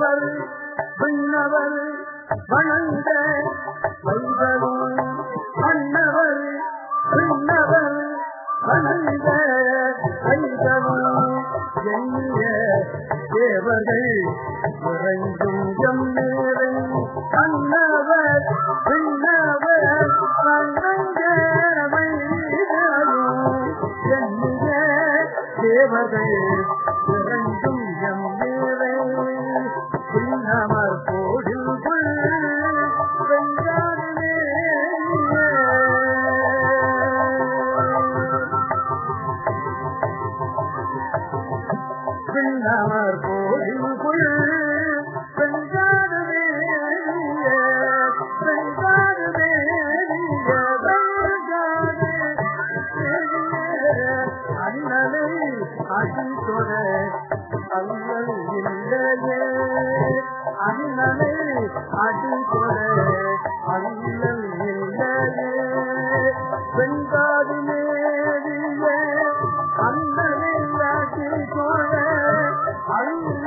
விண்ணவர் விண்ணவர் வணங்க வைகளும் மன்னவர் விண்ணவர் வணங்க வைகளும் எண்ணிய தேவர்கள் இறைஞ்சும் எம்மேரை கண்ணவர் மன்னவர் விண்ணவர் வணங்க வைகளும் எண்ணிய தேவர்கள் பின்னமர் கோடில் வெஞ்சானே வெஞ்சானே அண்ணனை அடித்தொட அல்லல் இல்லையே அண்ணனை அடி தொட இல்லையே அண்ணனை அடித்தொட அல்லல்